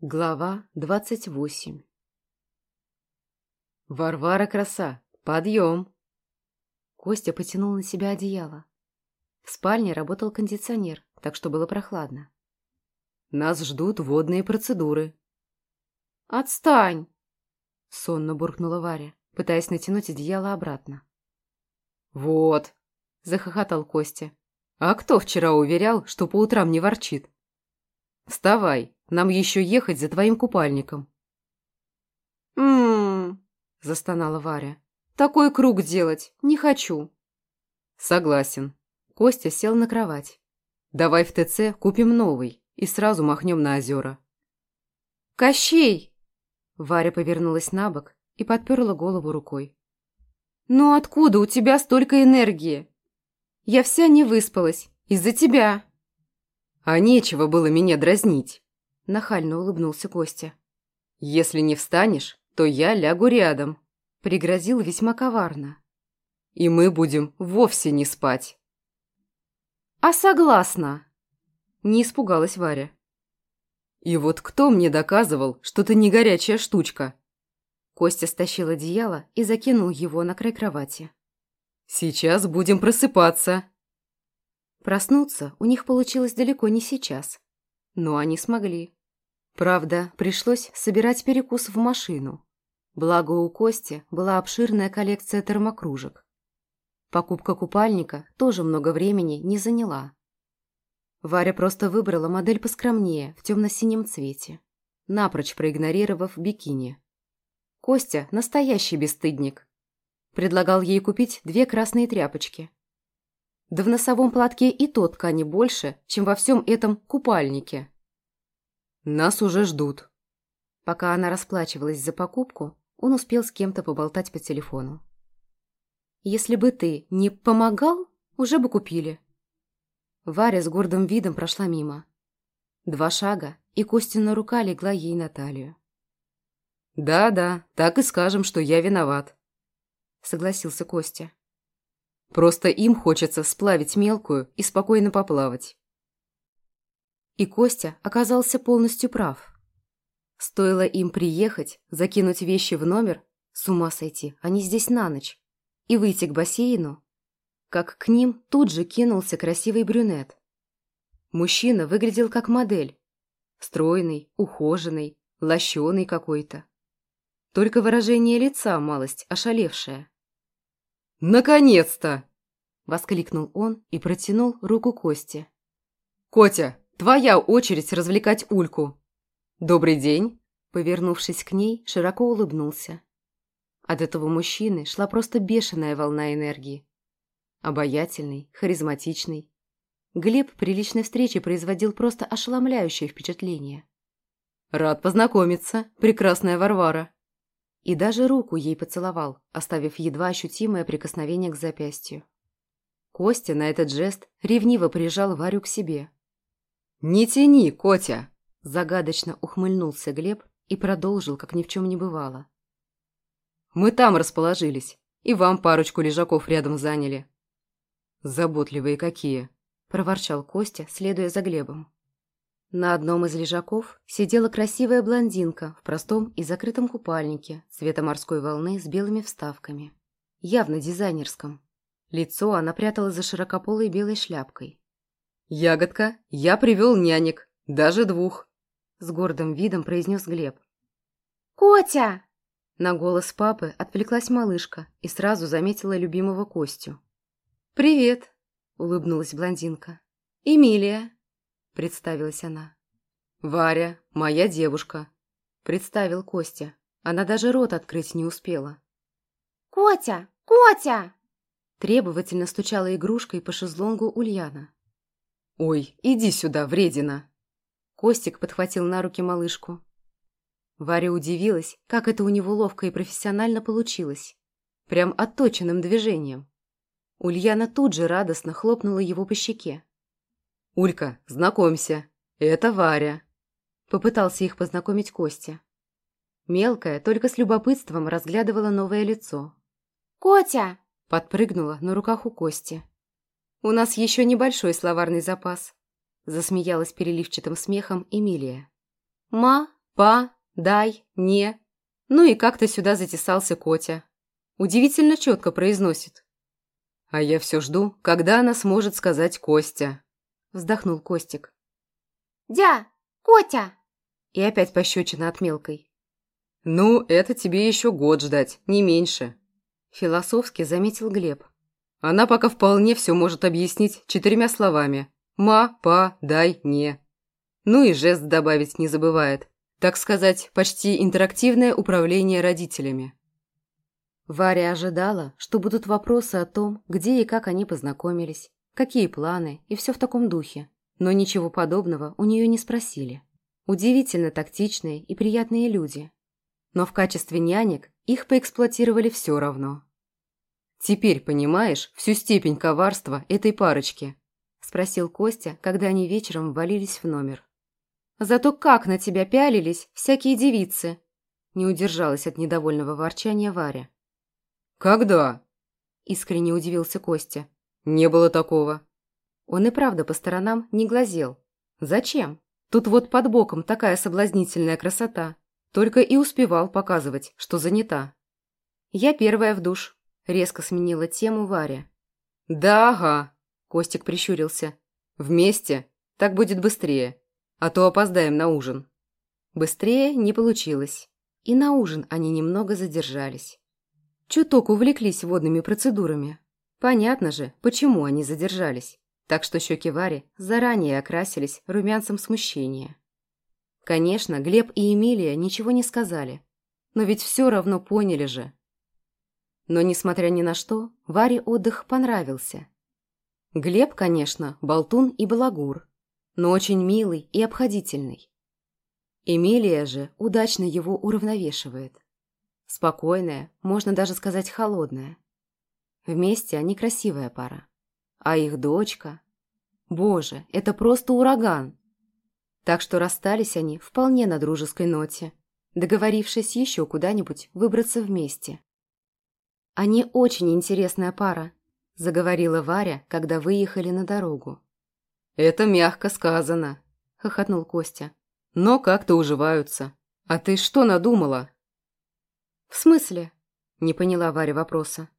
Глава двадцать восемь «Варвара краса! Подъем!» Костя потянул на себя одеяло. В спальне работал кондиционер, так что было прохладно. «Нас ждут водные процедуры». «Отстань!» — сонно буркнула Варя, пытаясь натянуть одеяло обратно. «Вот!» — захохотал Костя. «А кто вчера уверял, что по утрам не ворчит?» «Вставай, нам еще ехать за твоим купальником». «М-м-м», застонала Варя. «Такой круг делать не хочу». «Согласен». Костя сел на кровать. «Давай в ТЦ купим новый и сразу махнем на озера». «Кощей!» Варя повернулась на бок и подперла голову рукой. «Ну откуда у тебя столько энергии? Я вся не выспалась. Из-за тебя!» «А нечего было меня дразнить!» Нахально улыбнулся Костя. «Если не встанешь, то я лягу рядом», — пригрозил весьма коварно. «И мы будем вовсе не спать». «А согласна!» — не испугалась Варя. «И вот кто мне доказывал, что ты не горячая штучка?» Костя стащил одеяло и закинул его на край кровати. «Сейчас будем просыпаться!» Проснуться у них получилось далеко не сейчас. Но они смогли. Правда, пришлось собирать перекус в машину. Благо у Кости была обширная коллекция термокружек. Покупка купальника тоже много времени не заняла. Варя просто выбрала модель поскромнее, в темно-синем цвете, напрочь проигнорировав бикини. Костя – настоящий бесстыдник. Предлагал ей купить две красные тряпочки. Да в носовом платке и то ткани больше, чем во всем этом купальнике. Нас уже ждут. Пока она расплачивалась за покупку, он успел с кем-то поболтать по телефону. «Если бы ты не помогал, уже бы купили». Варя с гордым видом прошла мимо. Два шага, и Костина рука легла ей на талию. «Да-да, так и скажем, что я виноват», — согласился Костя. Просто им хочется сплавить мелкую и спокойно поплавать. И Костя оказался полностью прав. Стоило им приехать, закинуть вещи в номер, с ума сойти, они здесь на ночь, и выйти к бассейну, как к ним тут же кинулся красивый брюнет. Мужчина выглядел как модель. Стройный, ухоженный, лощеный какой-то. Только выражение лица малость ошалевшее. «Наконец-то!» — воскликнул он и протянул руку Косте. «Котя, твоя очередь развлекать Ульку!» «Добрый день!» — повернувшись к ней, широко улыбнулся. От этого мужчины шла просто бешеная волна энергии. Обаятельный, харизматичный. Глеб при личной встрече производил просто ошеломляющее впечатление. «Рад познакомиться, прекрасная Варвара!» И даже руку ей поцеловал, оставив едва ощутимое прикосновение к запястью. Костя на этот жест ревниво прижал Варю к себе. «Не тяни, Котя!» Загадочно ухмыльнулся Глеб и продолжил, как ни в чем не бывало. «Мы там расположились, и вам парочку лежаков рядом заняли». «Заботливые какие!» – проворчал Костя, следуя за Глебом. На одном из лежаков сидела красивая блондинка в простом и закрытом купальнике цвета морской волны с белыми вставками. Явно дизайнерском. Лицо она прятала за широкополой белой шляпкой. «Ягодка, я привел нянек, даже двух», — с гордым видом произнес Глеб. «Котя!» На голос папы отвлеклась малышка и сразу заметила любимого Костю. «Привет!» — улыбнулась блондинка. «Эмилия!» представилась она. «Варя, моя девушка», — представил Костя. Она даже рот открыть не успела. «Котя! Котя!» Требовательно стучала игрушкой по шезлонгу Ульяна. «Ой, иди сюда, вредина!» Костик подхватил на руки малышку. Варя удивилась, как это у него ловко и профессионально получилось. Прям отточенным движением. Ульяна тут же радостно хлопнула его по щеке. «Улька, знакомься, это Варя». Попытался их познакомить Костя. Мелкая только с любопытством разглядывала новое лицо. «Котя!» – подпрыгнула на руках у Кости. «У нас еще небольшой словарный запас», – засмеялась переливчатым смехом Эмилия. «Ма, «Па», «дай», «не». Ну и как-то сюда затесался Котя. Удивительно четко произносит. А я все жду, когда она сможет сказать Костя. Вздохнул Костик. «Дя! Котя!» И опять пощечина от мелкой. «Ну, это тебе еще год ждать, не меньше», – философски заметил Глеб. «Она пока вполне все может объяснить четырьмя словами. Ма, па, дай, не. Ну и жест добавить не забывает. Так сказать, почти интерактивное управление родителями». Варя ожидала, что будут вопросы о том, где и как они познакомились, какие планы и все в таком духе. Но ничего подобного у нее не спросили. Удивительно тактичные и приятные люди. Но в качестве нянек их поэксплуатировали все равно. «Теперь понимаешь всю степень коварства этой парочки?» – спросил Костя, когда они вечером ввалились в номер. «Зато как на тебя пялились всякие девицы!» – не удержалась от недовольного ворчания Варя. «Когда?» – искренне удивился Костя. «Не было такого». Он и правда по сторонам не глазел. Зачем? Тут вот под боком такая соблазнительная красота. Только и успевал показывать, что занята. «Я первая в душ», – резко сменила тему Варя. «Да, ага», – Костик прищурился. «Вместе? Так будет быстрее. А то опоздаем на ужин». Быстрее не получилось. И на ужин они немного задержались. Чуток увлеклись водными процедурами. Понятно же, почему они задержались. Так что щеки Вари заранее окрасились румянцем смущения. Конечно, Глеб и Эмилия ничего не сказали. Но ведь все равно поняли же. Но, несмотря ни на что, Варе отдых понравился. Глеб, конечно, болтун и балагур, но очень милый и обходительный. Эмилия же удачно его уравновешивает. Спокойная, можно даже сказать холодная. Вместе они красивая пара. А их дочка... Боже, это просто ураган. Так что расстались они вполне на дружеской ноте, договорившись еще куда-нибудь выбраться вместе. «Они очень интересная пара», – заговорила Варя, когда выехали на дорогу. «Это мягко сказано», – хохотнул Костя. «Но как-то уживаются. А ты что надумала?» «В смысле?» – не поняла Варя вопроса.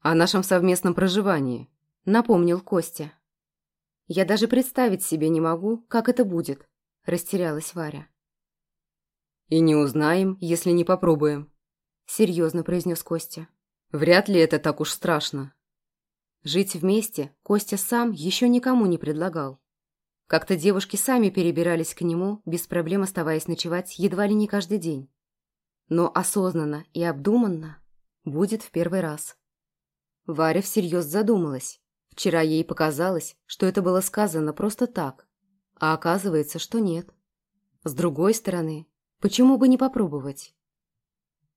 «О нашем совместном проживании», – напомнил Костя. «Я даже представить себе не могу, как это будет», – растерялась Варя. «И не узнаем, если не попробуем», – серьезно произнес Костя. «Вряд ли это так уж страшно». Жить вместе Костя сам еще никому не предлагал. Как-то девушки сами перебирались к нему, без проблем оставаясь ночевать едва ли не каждый день но осознанно и обдуманно будет в первый раз. Варя всерьез задумалась. Вчера ей показалось, что это было сказано просто так, а оказывается, что нет. С другой стороны, почему бы не попробовать?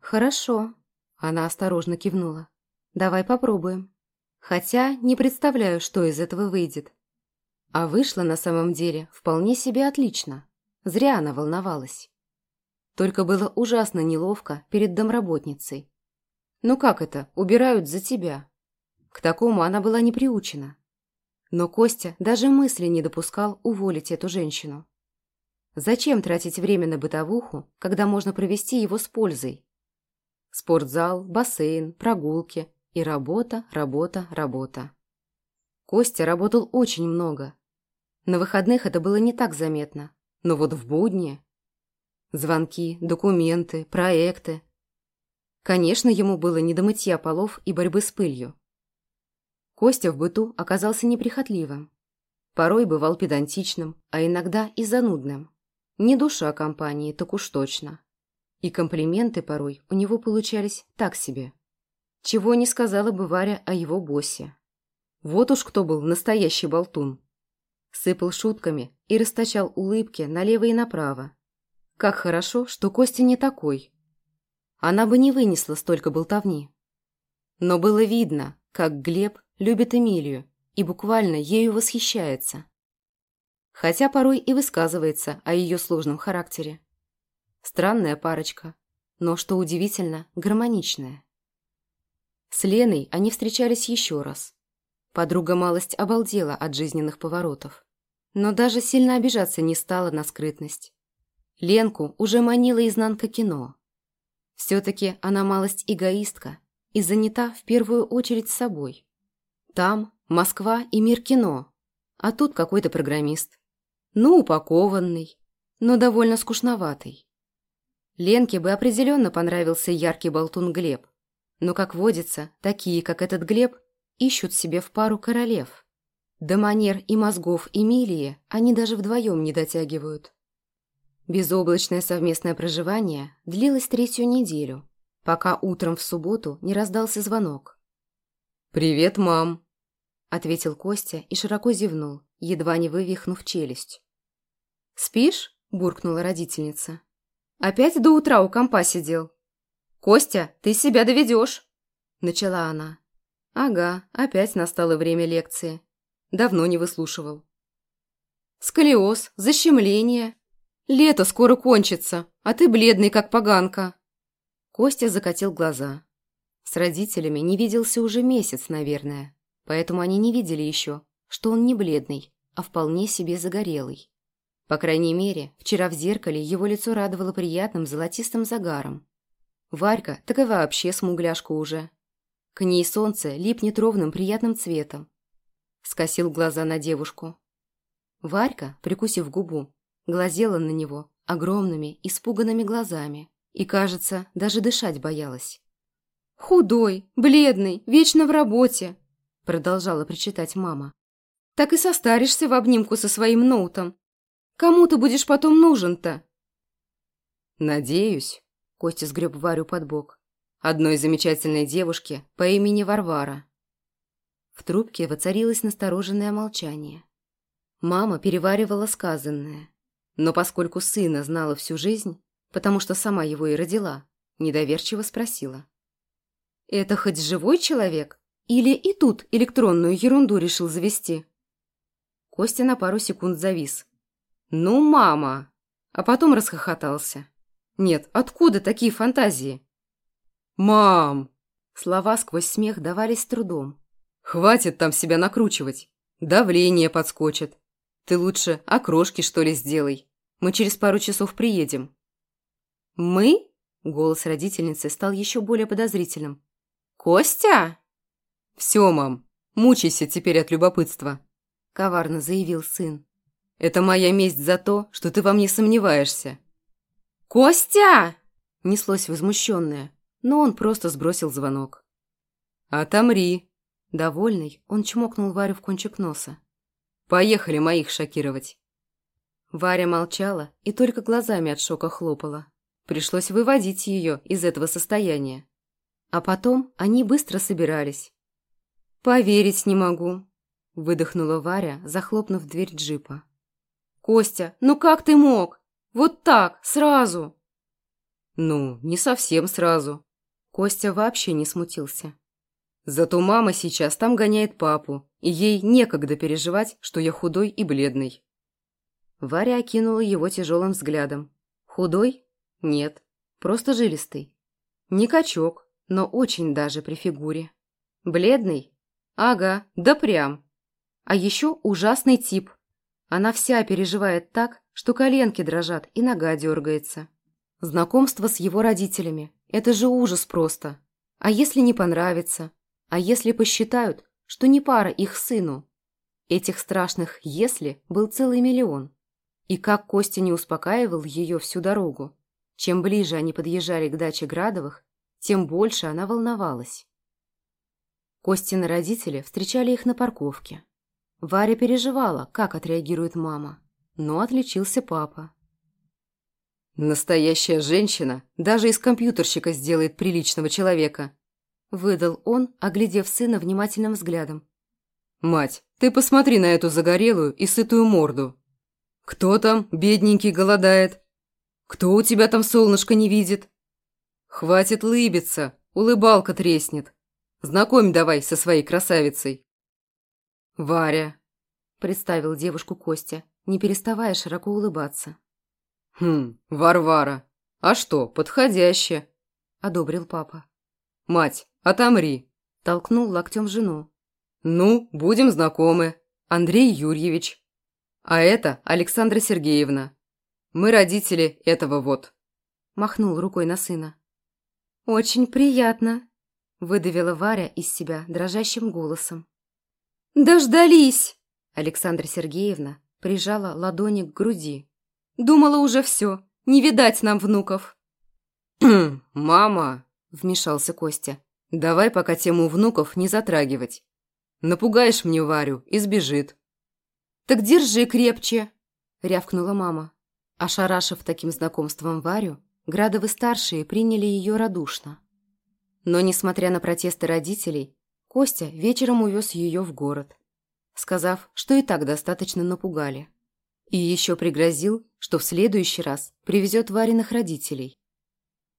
«Хорошо», – она осторожно кивнула. «Давай попробуем. Хотя не представляю, что из этого выйдет». А вышло на самом деле вполне себе отлично. Зря она волновалась. Только было ужасно неловко перед домработницей. Ну как это, убирают за тебя? К такому она была не приучена. Но Костя даже мысли не допускал уволить эту женщину. Зачем тратить время на бытовуху, когда можно провести его с пользой? Спортзал, бассейн, прогулки и работа, работа, работа. Костя работал очень много. На выходных это было не так заметно, но вот в будни Звонки, документы, проекты. Конечно, ему было не до мытья полов и борьбы с пылью. Костя в быту оказался неприхотливым. Порой бывал педантичным, а иногда и занудным. Не душа компании, так уж точно. И комплименты порой у него получались так себе. Чего не сказала бы Варя о его боссе. Вот уж кто был настоящий болтун. Сыпал шутками и расточал улыбки налево и направо, как хорошо, что Костя не такой. Она бы не вынесла столько болтовни. Но было видно, как Глеб любит Эмилию и буквально ею восхищается. Хотя порой и высказывается о ее сложном характере. Странная парочка, но, что удивительно, гармоничная. С Леной они встречались еще раз. Подруга малость обалдела от жизненных поворотов, но даже сильно обижаться не стала на скрытность. Ленку уже манила изнанка кино. Все-таки она малость эгоистка и занята в первую очередь собой. Там Москва и мир кино, а тут какой-то программист. Ну, упакованный, но довольно скучноватый. Ленке бы определенно понравился яркий болтун Глеб. Но, как водится, такие, как этот Глеб, ищут себе в пару королев. До манер и мозгов Эмилии они даже вдвоем не дотягивают. Безоблачное совместное проживание длилось третью неделю, пока утром в субботу не раздался звонок. «Привет, мам!» — ответил Костя и широко зевнул, едва не вывихнув челюсть. «Спишь?» — буркнула родительница. «Опять до утра у компа сидел?» «Костя, ты себя доведешь!» — начала она. «Ага, опять настало время лекции. Давно не выслушивал». «Сколиоз, защемление, Лето скоро кончится, а ты бледный, как поганка». Костя закатил глаза. С родителями не виделся уже месяц, наверное, поэтому они не видели еще, что он не бледный, а вполне себе загорелый. По крайней мере, вчера в зеркале его лицо радовало приятным золотистым загаром. Варька так и вообще смугляшка уже. К ней солнце липнет ровным приятным цветом. Скосил глаза на девушку. Варька, прикусив губу, глазела на него огромными, испуганными глазами и, кажется, даже дышать боялась. «Худой, бледный, вечно в работе», — продолжала причитать мама. «Так и состаришься в обнимку со своим ноутом. Кому ты будешь потом нужен-то?» «Надеюсь», — Костя сгреб Варю под бок, «одной замечательной девушке по имени Варвара». В трубке воцарилось настороженное молчание. Мама переваривала сказанное, но поскольку сына знала всю жизнь, потому что сама его и родила, недоверчиво спросила. «Это хоть живой человек? Или и тут электронную ерунду решил завести?» Костя на пару секунд завис. «Ну, мама!» А потом расхохотался. «Нет, откуда такие фантазии?» «Мам!» Слова сквозь смех давались трудом. «Хватит там себя накручивать. Давление подскочит. Ты лучше окрошки, что ли, сделай. Мы через пару часов приедем». «Мы?» — голос родительницы стал еще более подозрительным. «Костя?» «Все, мам, мучайся теперь от любопытства», — коварно заявил сын. «Это моя месть за то, что ты во мне сомневаешься». «Костя!» — неслось возмущенное, но он просто сбросил звонок. «Отомри!» Довольный, он чмокнул Варю в кончик носа. «Поехали моих шокировать!» Варя молчала и только глазами от шока хлопала. Пришлось выводить ее из этого состояния. А потом они быстро собирались. «Поверить не могу», — выдохнула Варя, захлопнув дверь джипа. «Костя, ну как ты мог? Вот так, сразу!» «Ну, не совсем сразу». Костя вообще не смутился. «Зато мама сейчас там гоняет папу, и ей некогда переживать, что я худой и бледный». Варя окинула его тяжелым взглядом. Худой? Нет. Просто жилистый. Не качок, но очень даже при фигуре. Бледный? Ага, да прям. А еще ужасный тип. Она вся переживает так, что коленки дрожат и нога дергается. Знакомство с его родителями – это же ужас просто. А если не понравится? А если посчитают, что не пара их сыну? Этих страшных «если» был целый миллион. И как Костя не успокаивал ее всю дорогу. Чем ближе они подъезжали к даче Градовых, тем больше она волновалась. Костины родители встречали их на парковке. Варя переживала, как отреагирует мама, но отличился папа. «Настоящая женщина даже из компьютерщика сделает приличного человека», выдал он, оглядев сына внимательным взглядом. «Мать, ты посмотри на эту загорелую и сытую морду. «Кто там, бедненький, голодает? Кто у тебя там солнышко не видит? Хватит лыбиться, улыбалка треснет. Знакомь давай со своей красавицей». «Варя», — представил девушку Костя, не переставая широко улыбаться. «Хм, Варвара. А что, подходяще», — одобрил папа. «Мать, отомри», — толкнул локтем жену. «Ну, будем знакомы. Андрей Юрьевич». А это Александра Сергеевна. Мы родители этого вот». Махнул рукой на сына. «Очень приятно», — выдавила Варя из себя дрожащим голосом. «Дождались!» Александра Сергеевна прижала ладони к груди. «Думала уже все, не видать нам внуков». «Мама!» — вмешался Костя. «Давай пока тему внуков не затрагивать. Напугаешь мне Варю и сбежит». «Так держи крепче!» — рявкнула мама. Ошарашив таким знакомством Варю, Градовы-старшие приняли ее радушно. Но, несмотря на протесты родителей, Костя вечером увез ее в город, сказав, что и так достаточно напугали. И еще пригрозил, что в следующий раз привезет Вариных родителей.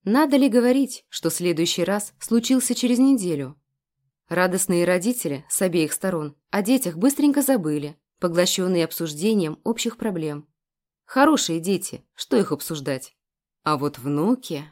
Надо ли говорить, что следующий раз случился через неделю? Радостные родители с обеих сторон о детях быстренько забыли, поглощенные обсуждением общих проблем. Хорошие дети, что их обсуждать? А вот внуки...